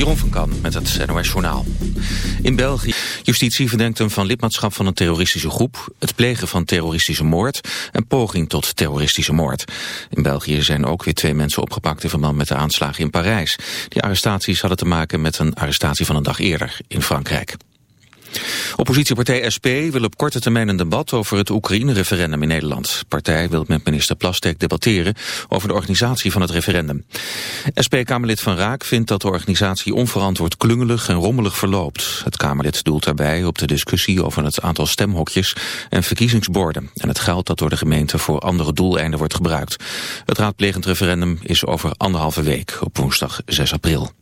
Jeroen van Kan met het NOS Journaal. In België, justitie verdenkt hem van lidmaatschap van een terroristische groep, het plegen van terroristische moord en poging tot terroristische moord. In België zijn ook weer twee mensen opgepakt in verband met de aanslagen in Parijs. Die arrestaties hadden te maken met een arrestatie van een dag eerder in Frankrijk. Oppositiepartij SP wil op korte termijn een debat over het Oekraïne-referendum in Nederland. De partij wil met minister Plastek debatteren over de organisatie van het referendum. SP-Kamerlid Van Raak vindt dat de organisatie onverantwoord klungelig en rommelig verloopt. Het Kamerlid doelt daarbij op de discussie over het aantal stemhokjes en verkiezingsborden en het geld dat door de gemeente voor andere doeleinden wordt gebruikt. Het raadplegend referendum is over anderhalve week op woensdag 6 april.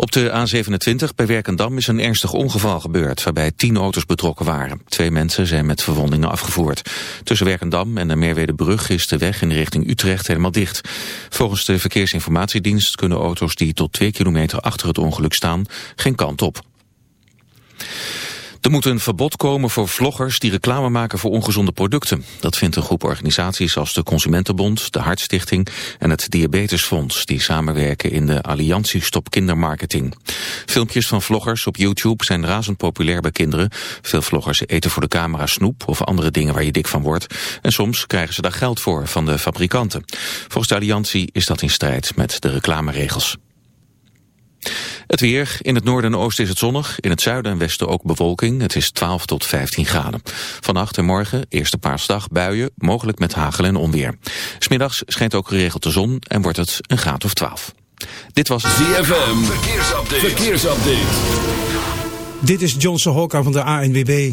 Op de A27 bij Werkendam is een ernstig ongeval gebeurd... waarbij tien auto's betrokken waren. Twee mensen zijn met verwondingen afgevoerd. Tussen Werkendam en de Meerwedebrug is de weg in richting Utrecht helemaal dicht. Volgens de Verkeersinformatiedienst kunnen auto's die tot twee kilometer achter het ongeluk staan... geen kant op. Er moet een verbod komen voor vloggers die reclame maken voor ongezonde producten. Dat vindt een groep organisaties als de Consumentenbond, de Hartstichting en het Diabetesfonds, die samenwerken in de Alliantie Stop Kindermarketing. Filmpjes van vloggers op YouTube zijn razend populair bij kinderen. Veel vloggers eten voor de camera snoep of andere dingen waar je dik van wordt. En soms krijgen ze daar geld voor van de fabrikanten. Volgens de Alliantie is dat in strijd met de reclameregels. Het weer. In het noorden en oosten is het zonnig. In het zuiden en westen ook bewolking. Het is 12 tot 15 graden. Vannacht en morgen, eerste paarsdag, buien, mogelijk met hagel en onweer. Smiddags schijnt ook geregeld de zon en wordt het een graad of 12. Dit was ZFM. Verkeersupdate. Verkeersupdate. Dit is Johnson Hokka van de ANWB.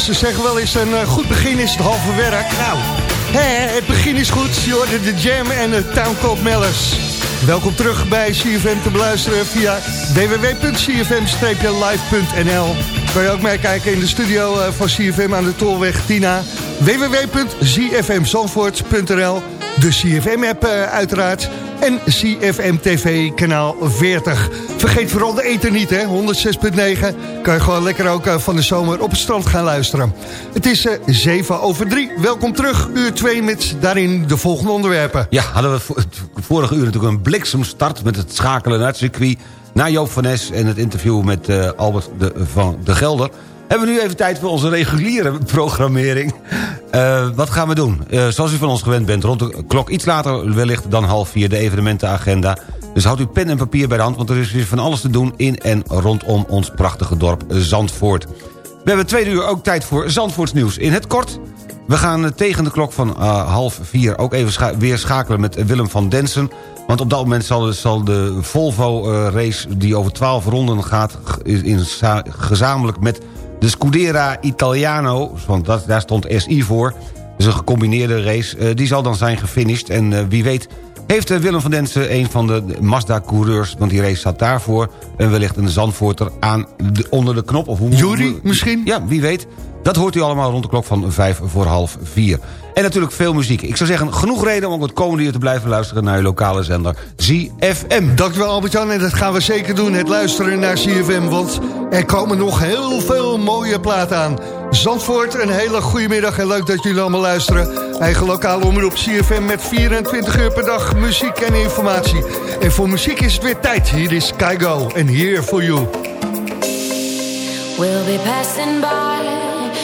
Ze zeggen wel eens een uh, goed begin is het halve werk. Nou, hè, het begin is goed. Je hoorde de Jam en de Town Mellers. Welkom terug bij CFM te beluisteren via www.cfm-live.nl. Kan je ook meekijken in de studio uh, van CFM aan de Tolweg Tina. www.cfmzandvoort.nl De CFM-app uh, uiteraard en CFM TV kanaal 40. Vergeet vooral de eten niet, hè. 106.9 kan je gewoon lekker ook uh, van de zomer op het strand gaan luisteren. Het is uh, 7 over 3. Welkom terug, uur 2 met daarin de volgende onderwerpen. Ja, hadden we vorige uur natuurlijk een bliksemstart... met het schakelen naar het circuit naar Joop van Nes... en het interview met uh, Albert de, van de Gelder hebben we nu even tijd voor onze reguliere programmering. Uh, wat gaan we doen? Uh, zoals u van ons gewend bent, rond de klok iets later wellicht dan half vier... de evenementenagenda. Dus houd uw pen en papier bij de hand... want er is weer van alles te doen in en rondom ons prachtige dorp Zandvoort. We hebben twee uur ook tijd voor Zandvoorts nieuws. In het kort, we gaan tegen de klok van uh, half vier... ook even weer schakelen met Willem van Densen... Want op dat moment zal, zal de Volvo-race die over 12 ronden gaat... In, gezamenlijk met de Scudera Italiano, want dat, daar stond SI voor... is een gecombineerde race, uh, die zal dan zijn gefinished. En uh, wie weet heeft uh, Willem van Densen, een van de Mazda-coureurs... want die race zat daarvoor... en wellicht een Zandvoorter aan de, onder de knop. Of hoe, Jury misschien? Ja, wie weet. Dat hoort u allemaal rond de klok van vijf voor half vier. En natuurlijk veel muziek. Ik zou zeggen, genoeg reden om ook het komende uur te blijven luisteren... naar uw lokale zender ZFM. Dankjewel Albert-Jan en dat gaan we zeker doen. Het luisteren naar ZFM, want er komen nog heel veel mooie platen aan. Zandvoort, een hele goede middag en leuk dat jullie allemaal luisteren. Eigen lokale omroep CFM met 24 uur per dag muziek en informatie. En voor muziek is het weer tijd. Hier is Kaigo en Here For You. We'll be passing by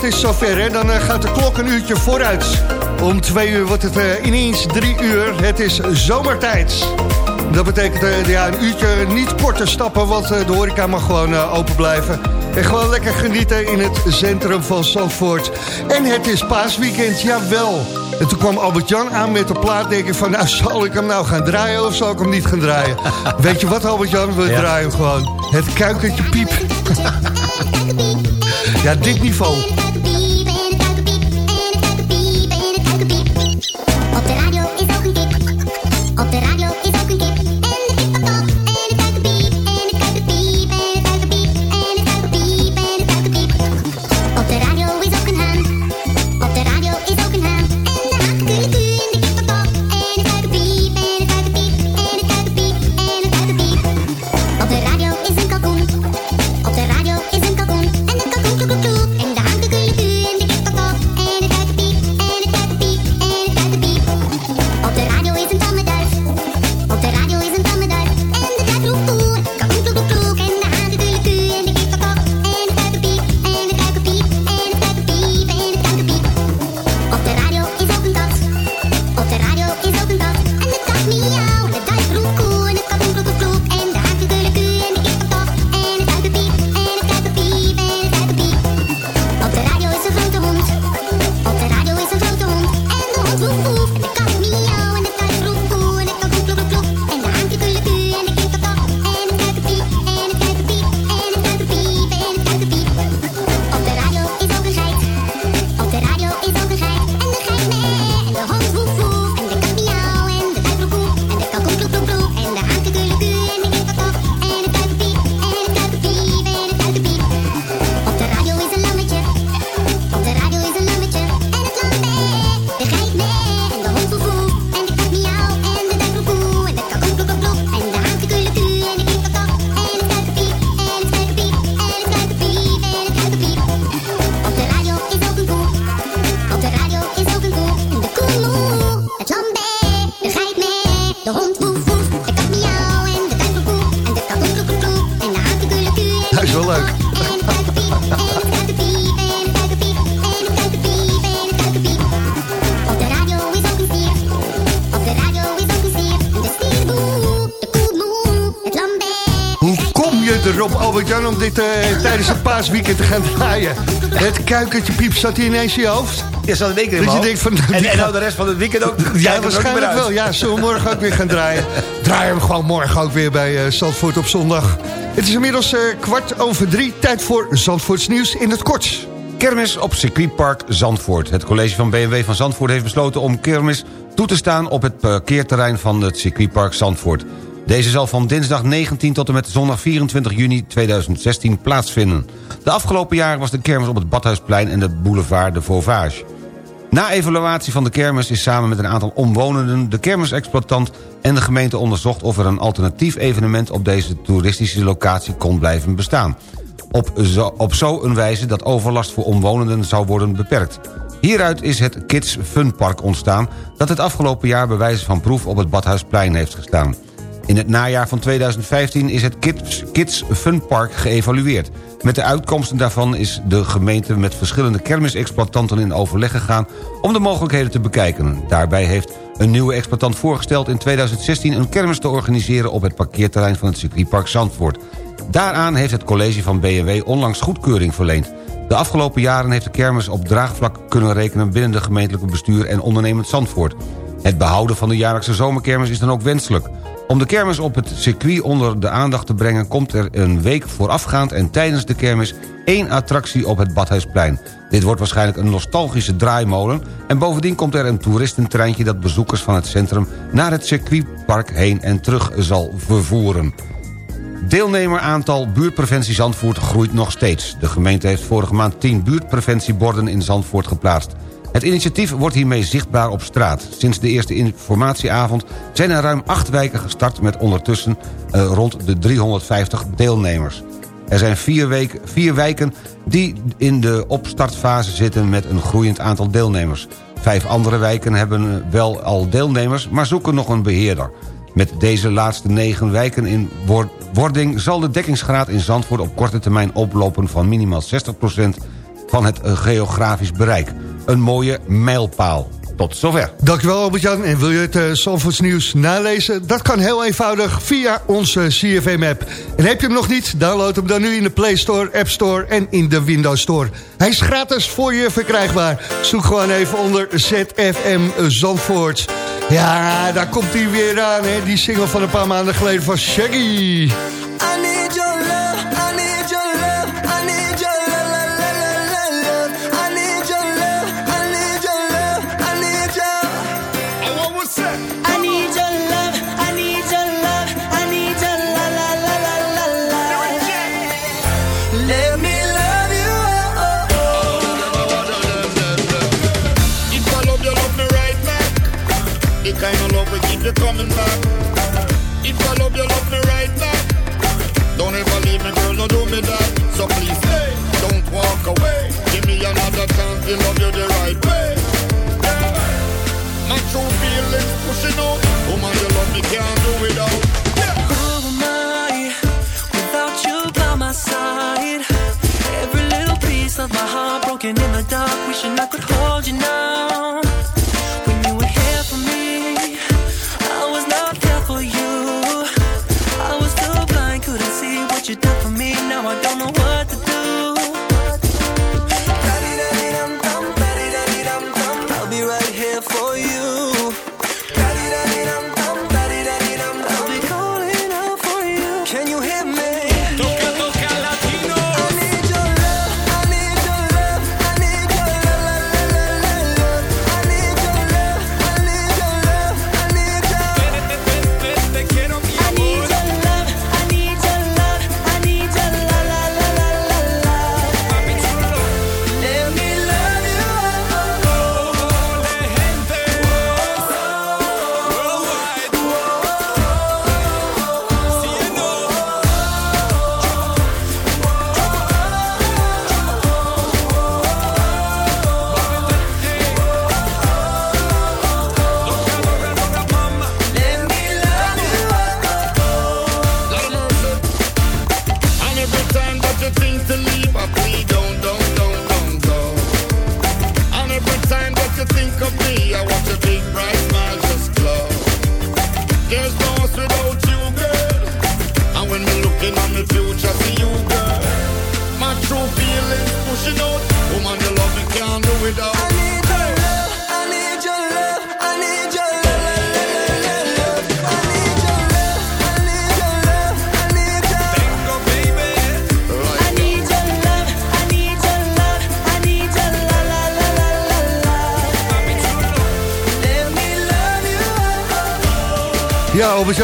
middernacht is zover. Hè? Dan eh, gaat de klok een uurtje vooruit. Om twee uur wordt het eh, ineens drie uur. Het is zomertijd. Dat betekent eh, ja, een uurtje niet korter stappen, want de horeca mag gewoon open blijven. En gewoon lekker genieten in het centrum van Zandvoort. En het is paasweekend, jawel. En toen kwam Albert-Jan aan met de plaat. Denk ik van, nou, zal ik hem nou gaan draaien of zal ik hem niet gaan draaien? Weet je wat, Albert-Jan? We draaien gewoon. Het kuikentje piep. ja, dit niveau. Paasweekend te gaan draaien. Het kuikentje piep zat hier ineens in je hoofd. Ja, zat in één keer in je denkt van, en, en nou de rest van het weekend ook. Ja, waarschijnlijk wel. Ja, zullen we morgen ook weer gaan draaien. Draaien we gewoon morgen ook weer bij uh, Zandvoort op zondag. Het is inmiddels uh, kwart over drie. Tijd voor Zandvoorts nieuws in het kort. Kermis op circuitpark Zandvoort. Het college van BMW van Zandvoort heeft besloten om kermis toe te staan... op het parkeerterrein van het circuitpark Zandvoort. Deze zal van dinsdag 19 tot en met zondag 24 juni 2016 plaatsvinden. De afgelopen jaren was de kermis op het Badhuisplein en de boulevard de Vauvage. Na evaluatie van de kermis is samen met een aantal omwonenden... de kermisexploitant en de gemeente onderzocht... of er een alternatief evenement op deze toeristische locatie kon blijven bestaan. Op op zo een wijze dat overlast voor omwonenden zou worden beperkt. Hieruit is het Kids Funpark ontstaan... dat het afgelopen jaar bij wijze van proef op het Badhuisplein heeft gestaan. In het najaar van 2015 is het Kids, Kids Fun Park geëvalueerd. Met de uitkomsten daarvan is de gemeente met verschillende kermisexploitanten in overleg gegaan... om de mogelijkheden te bekijken. Daarbij heeft een nieuwe exploitant voorgesteld in 2016 een kermis te organiseren... op het parkeerterrein van het circuitpark Zandvoort. Daaraan heeft het college van BMW onlangs goedkeuring verleend. De afgelopen jaren heeft de kermis op draagvlak kunnen rekenen... binnen de gemeentelijke bestuur en ondernemend Zandvoort. Het behouden van de jaarlijkse zomerkermis is dan ook wenselijk. Om de kermis op het circuit onder de aandacht te brengen... komt er een week voorafgaand en tijdens de kermis... één attractie op het Badhuisplein. Dit wordt waarschijnlijk een nostalgische draaimolen... en bovendien komt er een toeristentreintje... dat bezoekers van het centrum naar het circuitpark heen en terug zal vervoeren. Deelnemeraantal buurtpreventie Zandvoort groeit nog steeds. De gemeente heeft vorige maand 10 buurtpreventieborden in Zandvoort geplaatst. Het initiatief wordt hiermee zichtbaar op straat. Sinds de eerste informatieavond zijn er ruim acht wijken gestart... met ondertussen uh, rond de 350 deelnemers. Er zijn vier, week, vier wijken die in de opstartfase zitten... met een groeiend aantal deelnemers. Vijf andere wijken hebben wel al deelnemers, maar zoeken nog een beheerder. Met deze laatste negen wijken in wording... zal de dekkingsgraad in Zandvoort op korte termijn oplopen van minimaal 60% van het eh, geografisch bereik. Een mooie mijlpaal. Tot zover. Dankjewel Albert-Jan. En wil je het uh, Zandvoorts nieuws nalezen? Dat kan heel eenvoudig via onze CFM-app. En heb je hem nog niet? Download hem dan nu in de Play Store, App Store en in de Windows Store. Hij is gratis voor je verkrijgbaar. Zoek gewoon even onder ZFM Zandvoort. Ja, daar komt hij weer aan, hè? die single van een paar maanden geleden van Shaggy.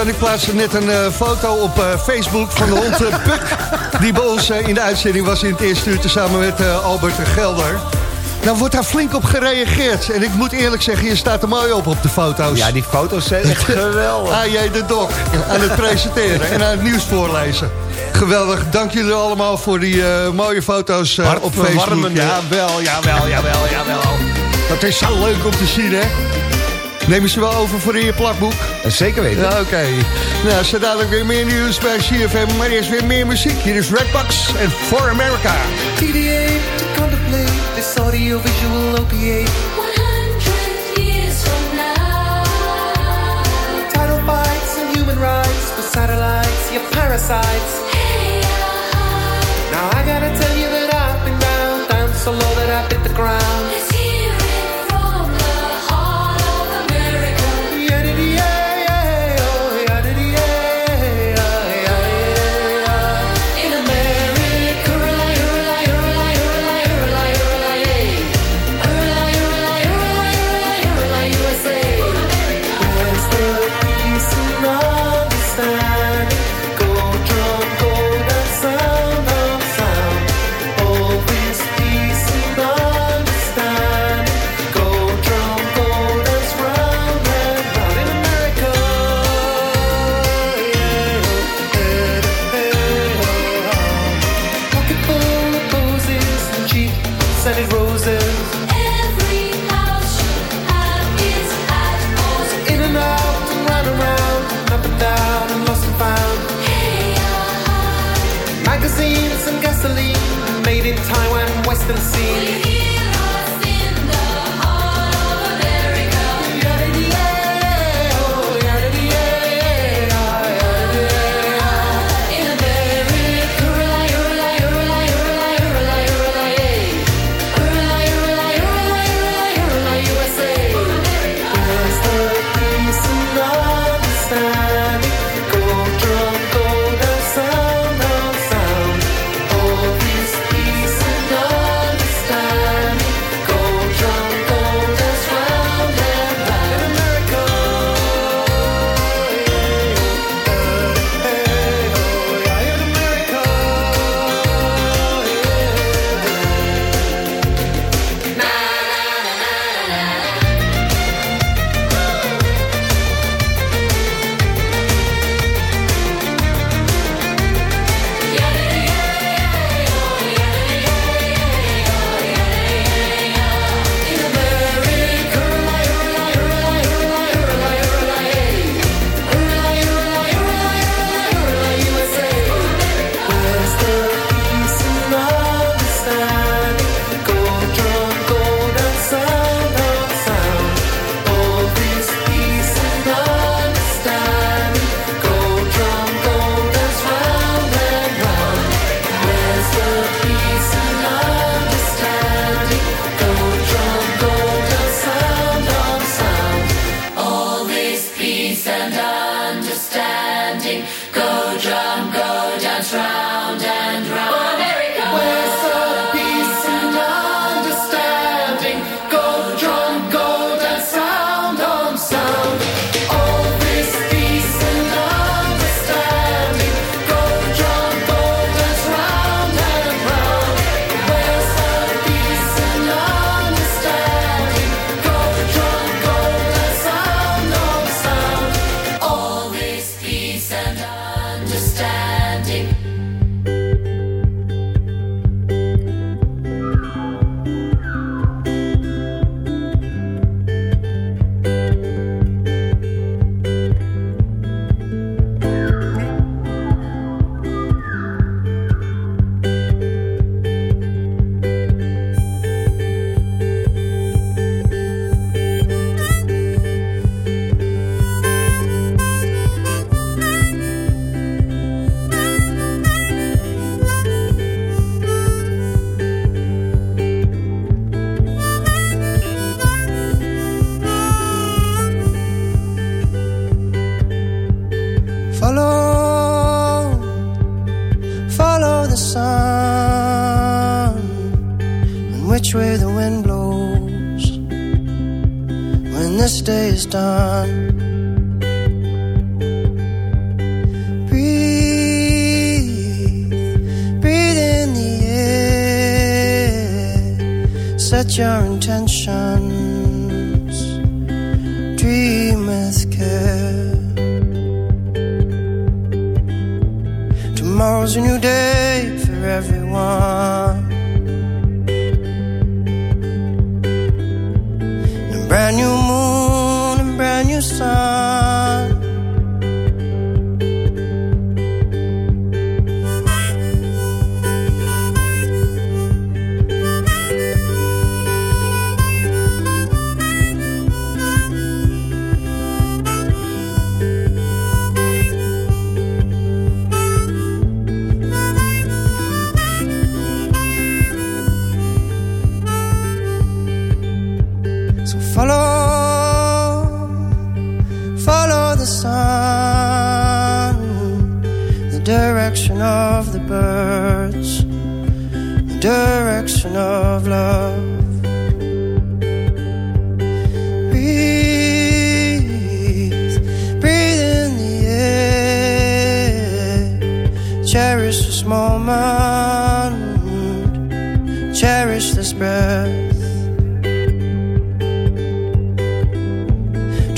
Ja, ik plaatste net een eh, foto op eh, Facebook van de hond uh, Puk... die bij ons eh, in de uitzending was in het eerste uur... samen met eh, Albert Gelder. Nou wordt daar flink op gereageerd. En ik moet eerlijk zeggen, je staat er mooi op op de foto's. Ja, die foto's zijn echt geweldig. AJ de Dok aan het presenteren en aan het nieuws voorlezen. Geweldig, dank jullie allemaal voor die eh, mooie foto's eh, op Facebook. Hartverwarmende. Jawel, jawel, jawel, jawel. Dat is zo leuk om te zien, hè? Neem je ze wel over voor in je plakboek? Zeker weten. Ja, oké. Nou, zo dadelijk weer meer nieuws bij CFM, maar eerst weer meer muziek. Hier is Redbox en For America. TDA to contemplate this audiovisual opiate. 100 years from now. Title fights and human rights for satellites, you parasites.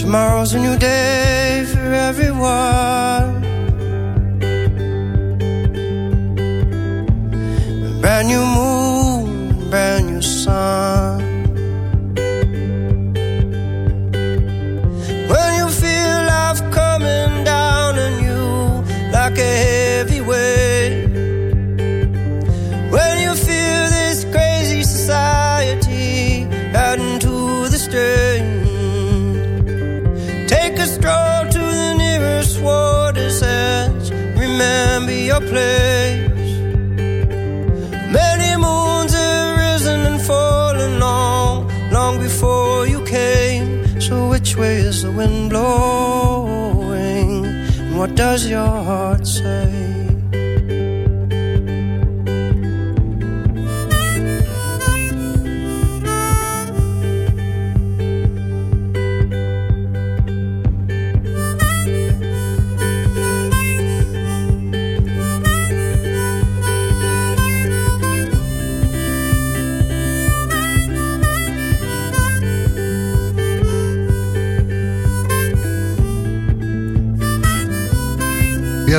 Tomorrow's a new day for everyone. And what does your heart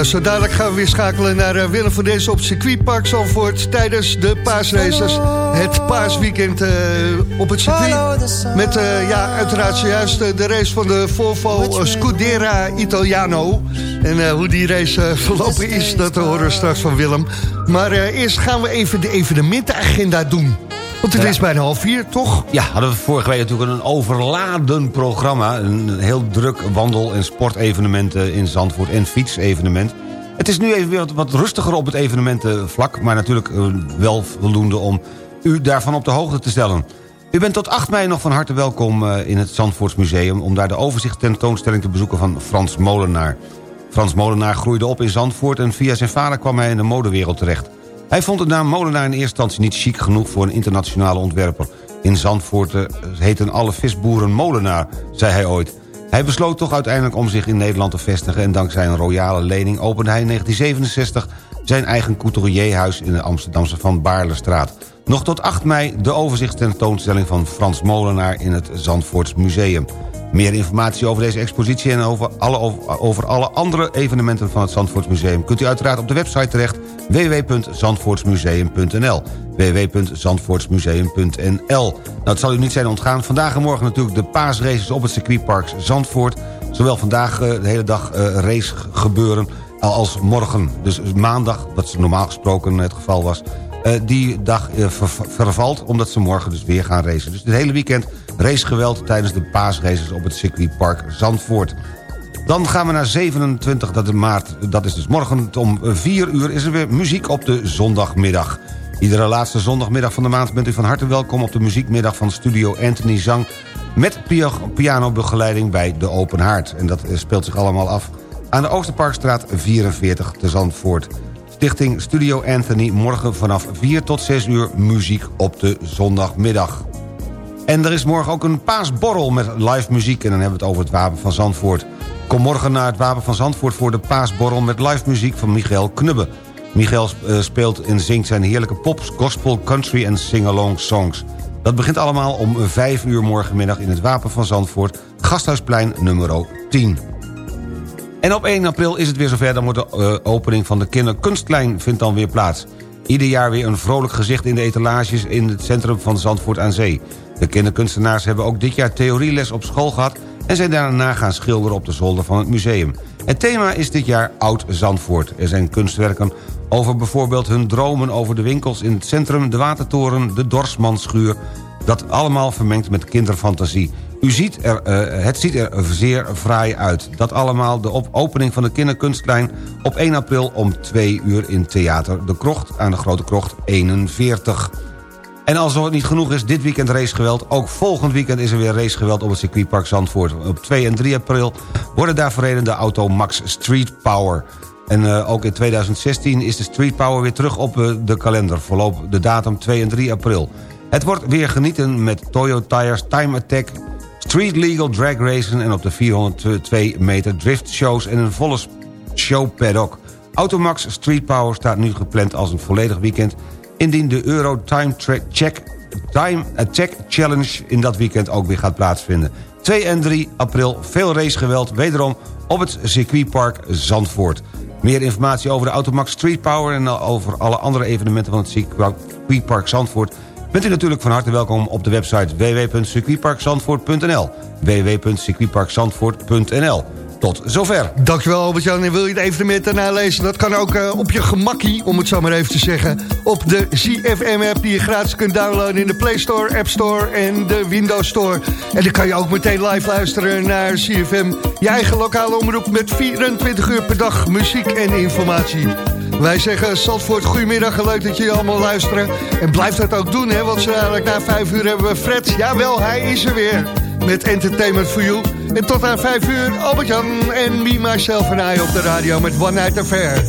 zo dadelijk gaan we weer schakelen naar uh, Willem van Dezen op circuitpark Zalvoort... tijdens de paasraces, het paasweekend uh, op het circuit. Met uh, ja, uiteraard zojuist de race van de Volvo Scudera Italiano. En hoe die race verlopen is, dat horen we straks van Willem. Maar eerst gaan we even de evenementenagenda doen. Want het is bijna half vier, toch? Ja, hadden we vorige week natuurlijk een overladen programma. Een heel druk wandel- en sportevenementen in Zandvoort en fietsevenement. Het is nu even weer wat, wat rustiger op het evenementenvlak... maar natuurlijk eh, wel voldoende om u daarvan op de hoogte te stellen. U bent tot 8 mei nog van harte welkom eh, in het Zandvoortsmuseum... om daar de overzichtstentoonstelling te bezoeken van Frans Molenaar. Frans Molenaar groeide op in Zandvoort... en via zijn vader kwam hij in de modewereld terecht. Hij vond de naam Molenaar in eerste instantie niet chic genoeg... voor een internationale ontwerper. In Zandvoort eh, heten alle visboeren Molenaar, zei hij ooit. Hij besloot toch uiteindelijk om zich in Nederland te vestigen... en dankzij een royale lening opende hij in 1967... zijn eigen couturierhuis in de Amsterdamse Van Baarlestraat. Nog tot 8 mei de overzichtstentoonstelling van Frans Molenaar... in het Zandvoorts Museum. Meer informatie over deze expositie en over alle, over, alle andere evenementen van het Zandvoortsmuseum... kunt u uiteraard op de website terecht www.zandvoortsmuseum.nl www.zandvoortsmuseum.nl Nou, het zal u niet zijn ontgaan. Vandaag en morgen natuurlijk de paasraces op het circuitpark Zandvoort. Zowel vandaag eh, de hele dag eh, race gebeuren als morgen. Dus maandag, wat normaal gesproken het geval was... eh, die dag ver- vervalt, omdat ze morgen dus weer gaan racen. Dus het hele weekend racegeweld tijdens de paasraces op het circuitpark Zandvoort. Dan gaan we naar 27 dat is maart. Dat is dus morgen om 4 uur is er weer muziek op de zondagmiddag. Iedere laatste zondagmiddag van de maand bent u van harte welkom... op de muziekmiddag van Studio Anthony Zang... met pia- pianobegeleiding bij De Open Haard. En dat eh, speelt zich allemaal af aan de Oosterparkstraat 44 te Zandvoort. Stichting Studio Anthony morgen vanaf 4 tot 6 uur muziek op de zondagmiddag. En er is morgen ook een paasborrel met live muziek... en dan hebben we het over het Wapen van Zandvoort. Kom morgen naar het Wapen van Zandvoort voor de paasborrel... met live muziek van Michael Knubbe. Michael eh, speelt en zingt zijn heerlijke pops, gospel, country en sing-along songs. Dat begint allemaal om 5 uur morgenmiddag in het Wapen van Zandvoort... Gasthuisplein nummer 10. En op 1 april is het weer zover, dan wordt de eh, opening van de kinderkunstlijn vindt dan weer plaats. Ieder jaar weer een vrolijk gezicht in de etalages in het centrum van Zandvoort aan Zee. De kinderkunstenaars hebben ook dit jaar theorieles op school gehad... en zijn daarna gaan schilderen op de zolder van het museum. Het thema is dit jaar Oud Zandvoort. Er zijn kunstwerken over bijvoorbeeld hun dromen over de winkels in het centrum... de Watertoren, de Dorsmanschuur... dat allemaal vermengd met kinderfantasie. U ziet er, eh, het ziet er zeer fraai uit. Dat allemaal de op opening van de kinderkunstlijn op 1 april om 2 uur in Theater De Krocht aan de Grote Krocht 41. En als het niet genoeg is, dit weekend racegeweld. Ook volgend weekend is er weer racegeweld op het circuitpark Zandvoort. Op 2 en 3 april worden daar verreden de auto Max Street Power. En eh, ook in 2016 is de Street Power weer terug op eh, de kalender. Voorlopig de datum 2 en 3 april. Het wordt weer genieten met Toyo Tires, Time Attack... Street Legal Drag Racen en op de 402 meter drift shows... en een volle show paddock. Automax Street Power staat nu gepland als een volledig weekend... indien de Euro Time, Tra- Check, Time Attack Challenge in dat weekend ook weer gaat plaatsvinden. 2 en 3 april veel racegeweld wederom op het circuitpark Zandvoort. Meer informatie over de Automax Street Power... en over alle andere evenementen van het circuitpark Zandvoort... bent u natuurlijk van harte welkom op de website www.circuitparkzandvoort.nl www.circuitparkzandvoort.nl Tot zover. Dankjewel Albert-Jan. En wil je het evenement nalezen? Dat kan ook eh, op je gemakkie, om het zo maar even te zeggen. Op de ZFM-app die je gratis kunt downloaden in de Play Store, App Store en de Windows Store. En dan kan je ook meteen live luisteren naar ZFM. Je eigen lokale omroep met 24 uur per dag muziek en informatie. Wij zeggen Zandvoort, goedemiddag leuk dat jullie allemaal luisteren. En blijf dat ook doen, hè, want zo na vijf uur hebben we Fred. Jawel, hij is er weer met Entertainment for You. En tot aan vijf uur Albert-Jan en me, myself en I op de radio met One Night Affair.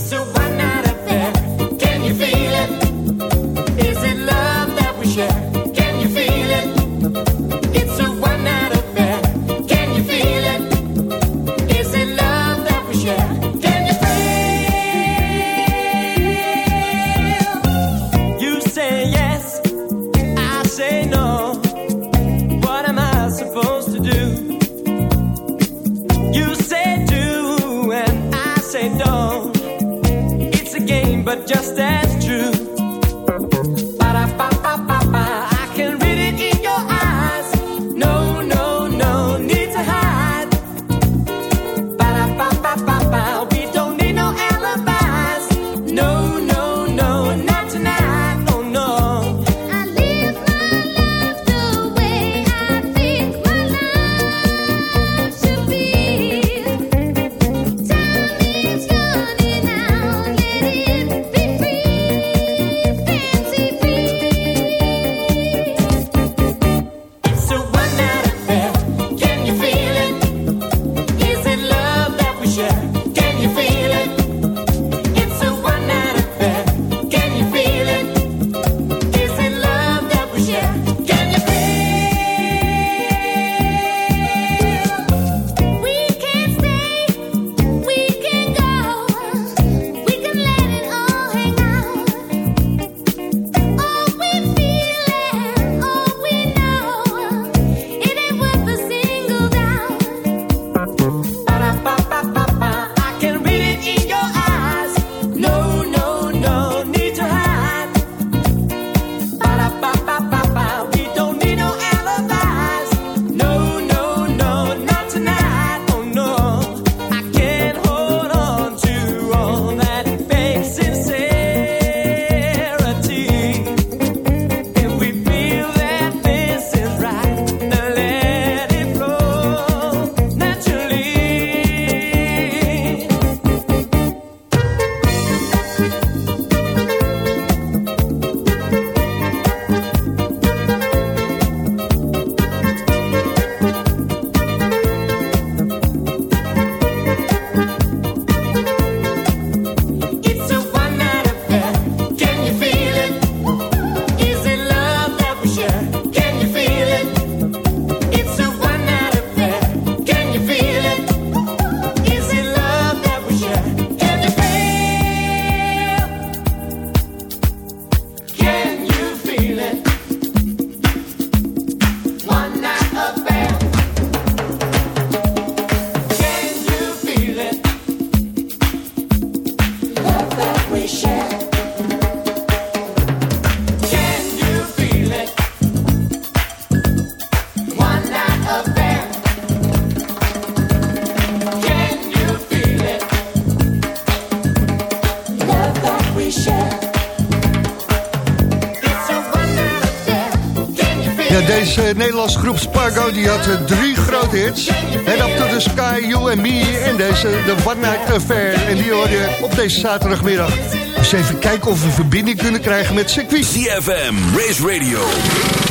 Deze Nederlandse groep Spargo die had eh, drie grote hits. Head Up to the Sky, You and Me en deze The One Night Affair. En die hoor je op deze zaterdagmiddag. Dus even kijken of we verbinding kunnen krijgen met circuit. CFM, Race Radio,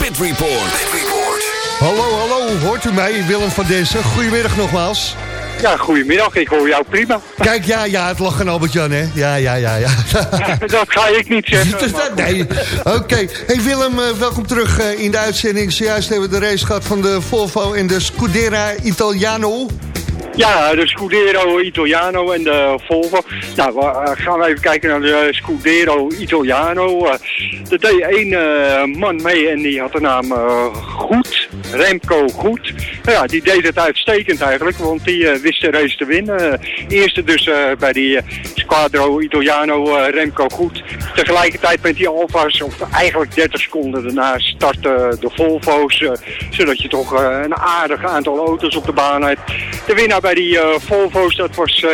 Pit Report. Hallo, hallo, hoort u mij? Willem van Dessen. Goedemiddag nogmaals. Ja, goedemiddag. Ik hoor jou prima. Kijk, ja, ja, het lag aan Albert-Jan, hè? Ja, ja, ja, ja. Dat ga ik niet zeggen. nee, oké. Hey Willem, eh, welkom terug eh, in de uitzending. Zojuist hebben we de race gehad van de Volvo en de Scudera Italiano. Ja, de Scudero Italiano en de Volvo. Nou, we, eh, gaan we even kijken naar de Scudero Italiano. Er deed één man mee en die had de naam Goed, Remco Goed. Nou ja, die deed het uitstekend eigenlijk, want die eh, wist de race te winnen. Eh, eerste dus eh, bij die Squadro Italiano Remco Goed. Tegelijkertijd met die Alfa's, of eigenlijk 30 seconden daarna, starten de Volvo's. zodat je toch een aardig aantal auto's op de baan hebt. De winnaar bij die Volvo's, dat was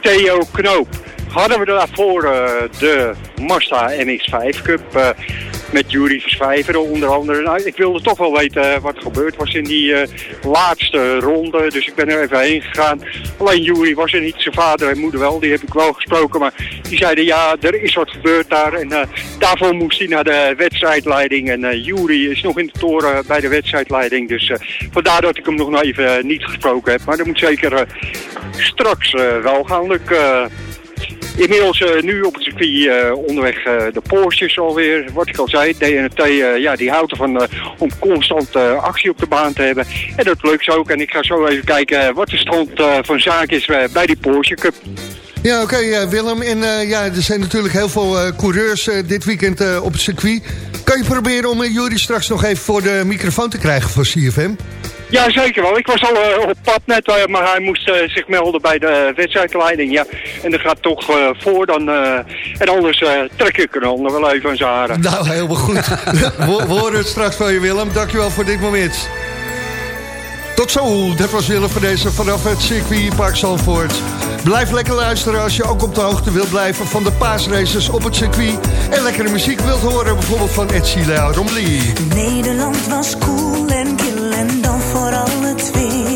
Theo Knoop. Hadden we daarvoor de Mazda MX-5 Cup. Met Jury Verswijveren onder andere. Nou, ik wilde toch wel weten eh, wat er gebeurd was in die eh, laatste ronde. Dus ik ben er even heen gegaan. Alleen Jury was er niet, zijn vader en moeder wel. Die heb ik wel gesproken. Maar die zeiden ja, er is wat gebeurd daar. En eh, daarvoor moest hij naar de wedstrijdleiding. En uh, Jury is nog in de toren bij de wedstrijdleiding. Dus vandaar dat ik hem nog even niet gesproken heb. Maar dat moet zeker straks wel gaan lukken. Inmiddels uh, nu op het circuit uh, onderweg uh, de Porsches alweer. Wat ik al zei, DNT ja, die houdt ervan om constant actie op de baan te hebben. En dat lukt ook. En ik ga zo even kijken wat de stand van zaken is bij die Porsche Cup. Ja, oké Willem. En ja, er zijn natuurlijk heel veel coureurs dit weekend op het circuit. Kan je proberen om Jury straks nog even voor de microfoon te krijgen voor CFM? Ja, zeker wel. Ik was al uh, op pad net, uh, maar hij moest uh, zich melden bij de wedstrijdleiding. Ja. En dat gaat toch voor dan... en anders trek ik er dan nog wel even aan zijn haren. Nou, helemaal goed. we, we horen het straks van je, Willem. Dankjewel voor dit moment. Tot zo, dat was Willem van deze vanaf het circuit Park Zandvoort. Blijf lekker luisteren als je ook op de hoogte wilt blijven van de paasraces op het circuit. En lekkere muziek wilt horen, bijvoorbeeld van Ed Romley. Nederland was cool en vooral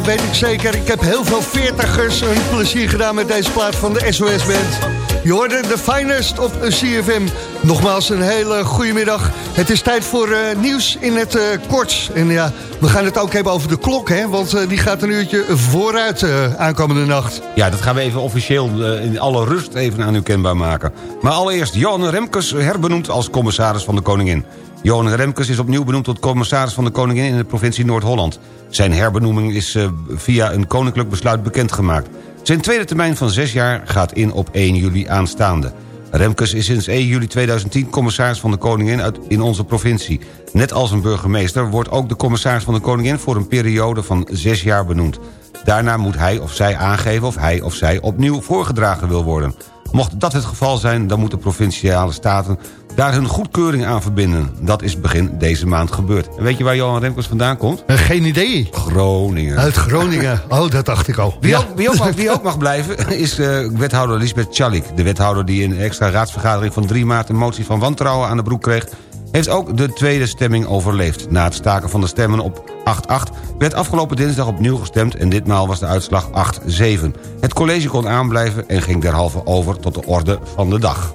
weet ik zeker. Ik heb heel veel veertigers een plezier gedaan met deze plaat van de SOS Band. Je hoorde de finest op CFM. Nogmaals een hele goede middag. Het is tijd voor eh, nieuws in het eh, kort. En ja, we gaan het ook hebben over de klok, hè? Want eh, die gaat een uurtje vooruit eh, aankomende nacht. Ja, dat gaan we even officieel eh, in alle rust even aan u kenbaar maken. Maar allereerst, Johan Remkes herbenoemd als commissaris van de Koningin. Johan Remkes is opnieuw benoemd tot commissaris van de Koningin in de provincie Noord-Holland. Zijn herbenoeming is eh, via een koninklijk besluit bekendgemaakt. Zijn tweede termijn van zes jaar gaat in op 1 juli aanstaande. Remkes is sinds 1 juli 2010 commissaris van de Koningin in onze provincie. Net als een burgemeester wordt ook de commissaris van de Koningin... voor een periode van zes jaar benoemd. Daarna moet hij of zij aangeven of hij of zij opnieuw voorgedragen wil worden. Mocht dat het geval zijn, dan moeten provinciale staten daar hun goedkeuring aan verbinden. Dat is begin deze maand gebeurd. En weet je waar Johan Remkes vandaan komt? Eh, geen idee. Groningen. Uit Groningen. Oh, dat dacht ik al. Wie, Ja. ook, wie, ook, mag- wie ook mag blijven is eh, wethouder Lisbeth Chalik. De wethouder die in een extra raadsvergadering van 3 maart... een motie van wantrouwen aan de broek kreeg... heeft ook de tweede stemming overleefd. Na het staken van de stemmen op 8-8 werd afgelopen dinsdag opnieuw gestemd... en ditmaal was de uitslag 8-7. Het college kon aanblijven en ging derhalve over tot de orde van de dag.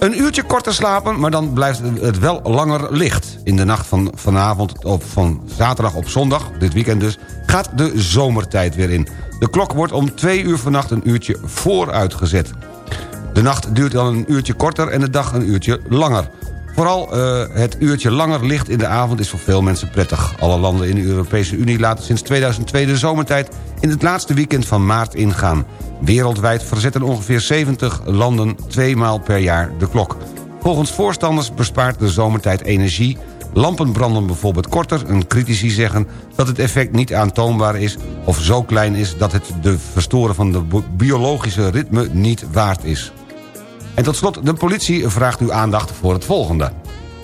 Een uurtje korter slapen, maar dan blijft het wel langer licht. In de nacht van vanavond op van zaterdag op zondag, dit weekend dus... gaat de zomertijd weer in. De klok wordt om twee uur vannacht een uurtje vooruitgezet. De nacht duurt dan een uurtje korter en de dag een uurtje langer. Vooral eh, het uurtje langer licht in de avond is voor veel mensen prettig. Alle landen in de Europese Unie laten sinds 2002 de zomertijd... in het laatste weekend van maart ingaan. Wereldwijd verzetten ongeveer 70 landen twee maal per jaar de klok. Volgens voorstanders bespaart de zomertijd energie... Lampen branden bijvoorbeeld korter en critici zeggen dat het effect niet aantoonbaar is... of zo klein is dat het de verstoren van de bi- biologische ritme niet waard is. En tot slot, de politie vraagt uw aandacht voor het volgende.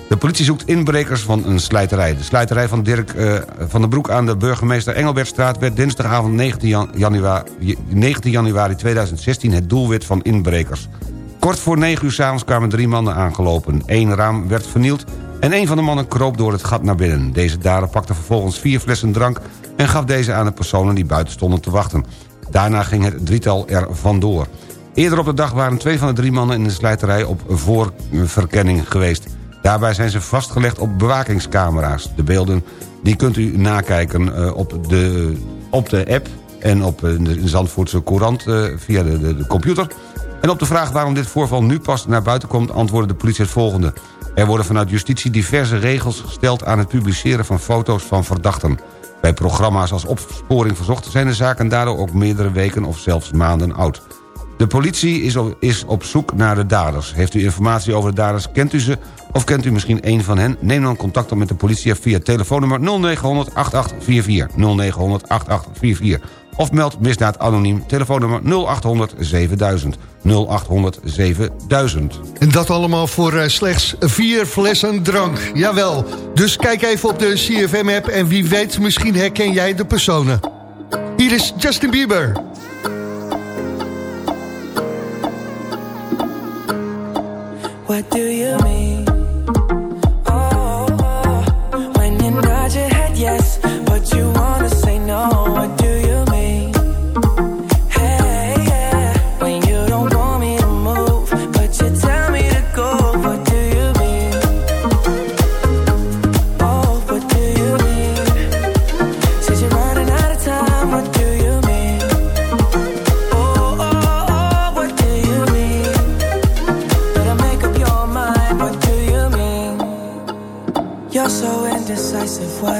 De politie zoekt inbrekers van een slijterij. De slijterij van Dirk eh, van den Broek aan de burgemeester Engelbertstraat... werd dinsdagavond 19 jan- januari, 19 januari 2016 het doelwit van inbrekers. Kort voor 9 uur s'avonds kwamen drie mannen aangelopen. Eén raam werd vernield en een van de mannen kroop door het gat naar binnen. Deze dader pakte vervolgens vier flessen drank... en gaf deze aan de personen die buiten stonden te wachten. Daarna ging het drietal er vandoor. Eerder op de dag waren twee van de drie mannen in de slijterij op voorverkenning geweest. Daarbij zijn ze vastgelegd op bewakingscamera's. De beelden die kunt u nakijken eh, op, de, op de app en op eh, de Zandvoortse Courant eh, via de, de, de computer. En op de vraag waarom dit voorval nu pas naar buiten komt... antwoordde de politie het volgende. Er worden vanuit justitie diverse regels gesteld... aan het publiceren van foto's van verdachten. Bij programma's als opsporing verzocht... zijn de zaken daardoor ook meerdere weken of zelfs maanden oud. De politie is op, is op zoek naar de daders. Heeft u informatie over de daders, kent u ze... of kent u misschien een van hen? Neem dan contact op met de politie via telefoonnummer 0900 8844. 0900 8844. Of meld misdaad anoniem, telefoonnummer 0800 7000. 0800 7000. En dat allemaal voor eh, slechts vier flessen drank. Jawel. Dus kijk even op de CFM-app en wie weet, misschien herken jij de personen. Hier is Justin Bieber. What do you mean?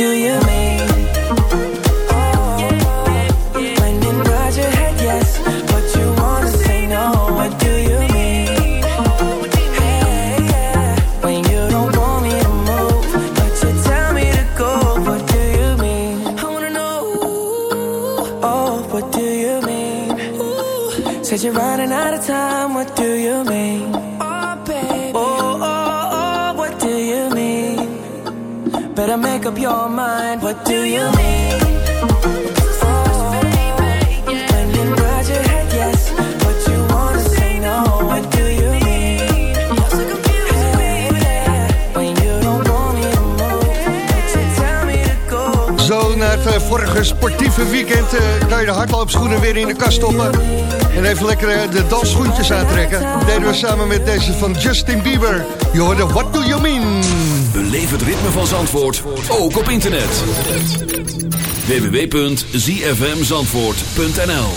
Do you mean? Better make up your mind. What do you mean? Yes, but you wanna say no. What do you mean? Want to to. Zo, na het eh, vorige sportieve weekend eh, kan je de hardloopschoenen weer in de kast stoppen. En even lekker eh, de dansschoentjes aantrekken. Dat deden we samen met deze van Justin Bieber. Je hoorde What Do You Mean? Beleef het ritme van Zandvoort, ook op internet. www.zfmzandvoort.nl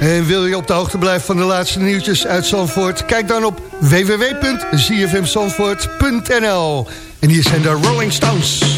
En wil je op de hoogte blijven van de laatste nieuwtjes uit Zandvoort? Kijk dan op www.zfmzandvoort.nl En hier zijn de Rolling Stones.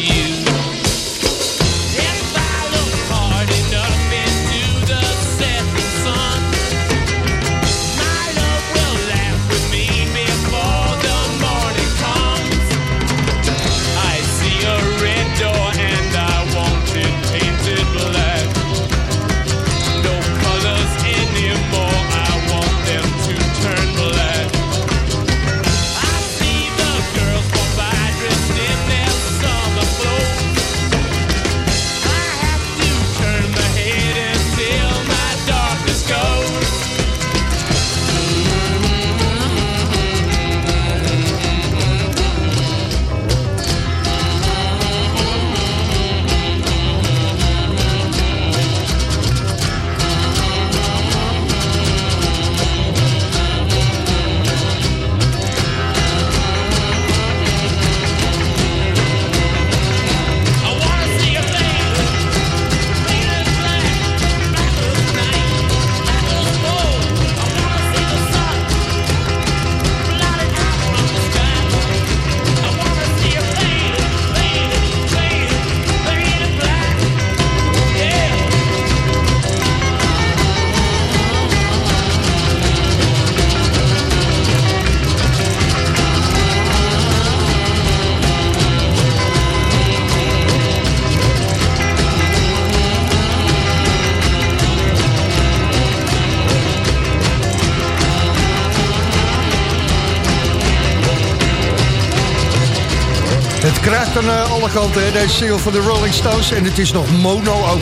Aan eh, alle kanten, hè, deze single van de Rolling Stones. En het is nog mono ook.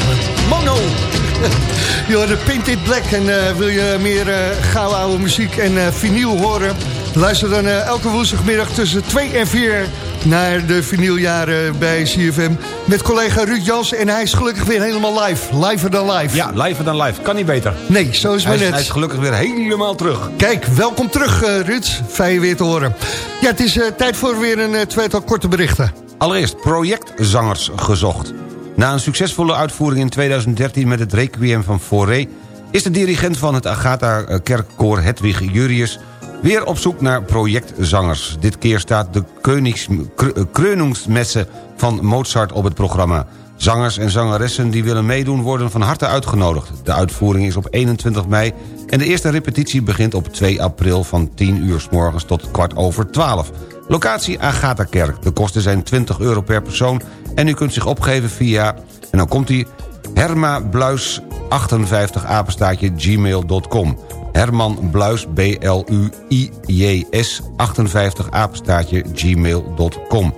Mono! Je de Painted Black. En eh, wil je meer uh, gouden oude muziek en eh, vinyl horen? Luister dan eh, elke woensdagmiddag tussen 2 en 4 naar de vinyljaren bij CFM. Met collega Ruud Jansen. En hij is gelukkig weer helemaal live. Liver dan live. Ja, liver dan live. Kan niet beter. Nee, zo is het Hij maar is, net. hij is gelukkig weer helemaal terug. Kijk, welkom terug eh, Ruud. Fijn je weer te horen. Ja, het is eh, tijd voor weer een tweetal korte berichten. Allereerst projectzangers gezocht. Na een succesvolle uitvoering in 2013 met het Requiem van Fauré... is de dirigent van het Agatha-kerkkoor Hedwig Jurius... weer op zoek naar projectzangers. Dit keer staat de Königs, Kr- Krönungsmesse van Mozart op het programma. Zangers en zangeressen die willen meedoen worden van harte uitgenodigd. De uitvoering is op 21 mei en de eerste repetitie begint op 2 april... van 10 uur s morgens tot kwart over 12. Locatie Agatha-kerk. De kosten zijn 20 euro per persoon en u kunt zich opgeven via... en dan komt hij Herma Bluis 58 apenstaatje gmail.com. Herman Bluis, B-L-U-I-J-S 58 apenstaatje gmail.com.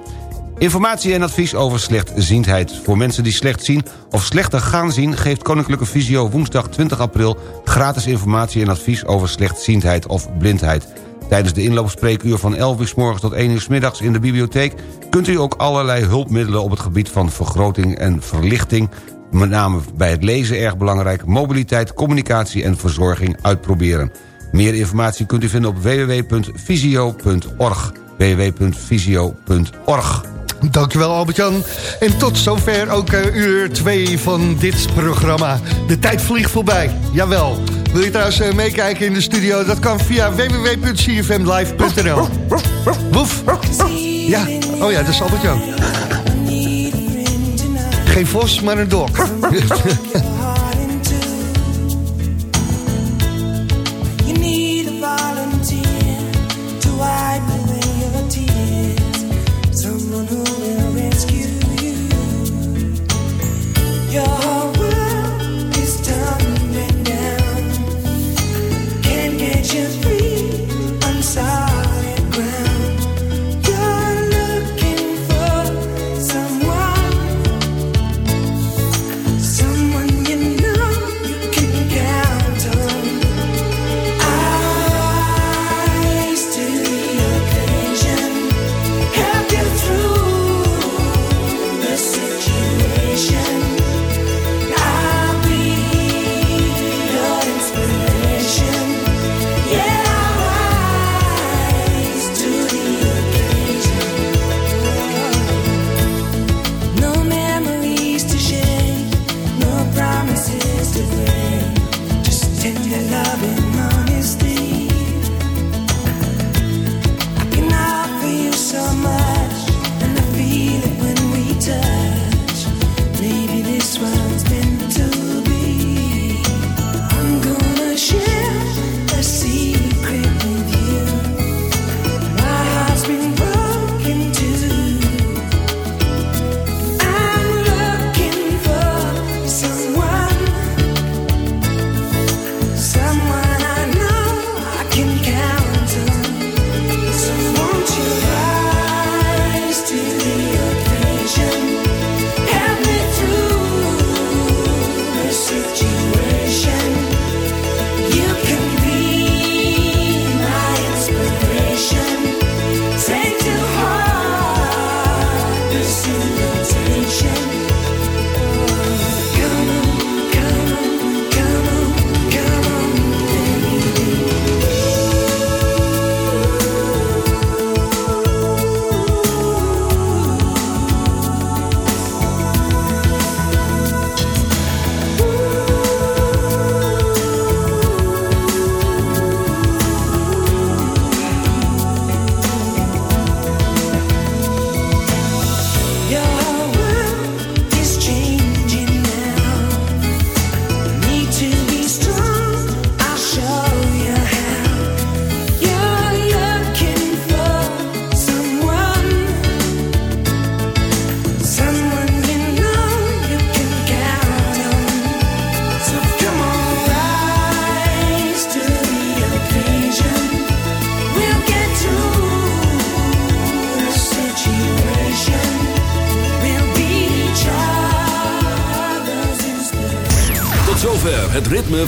Informatie en advies over slechtziendheid. Voor mensen die slecht zien of slechter gaan zien... geeft Koninklijke Visio woensdag 20 april... gratis informatie en advies over slechtziendheid of blindheid. Tijdens de inloopspreekuur van 11 uur s morgens tot 1 uur s middags in de bibliotheek... kunt u ook allerlei hulpmiddelen op het gebied van vergroting en verlichting... met name bij het lezen erg belangrijk... mobiliteit, communicatie en verzorging uitproberen. Meer informatie kunt u vinden op www.visio.org www.visio.org Dankjewel Albert-Jan. En tot zover ook eh, uur 2 van dit programma. De tijd vliegt voorbij, jawel. Wil je trouwens eh, meekijken in de studio? Dat kan via www.cfmlive.nl Woef. Ja, oh ja, dat is Albert-Jan. Geen vos, maar een dog.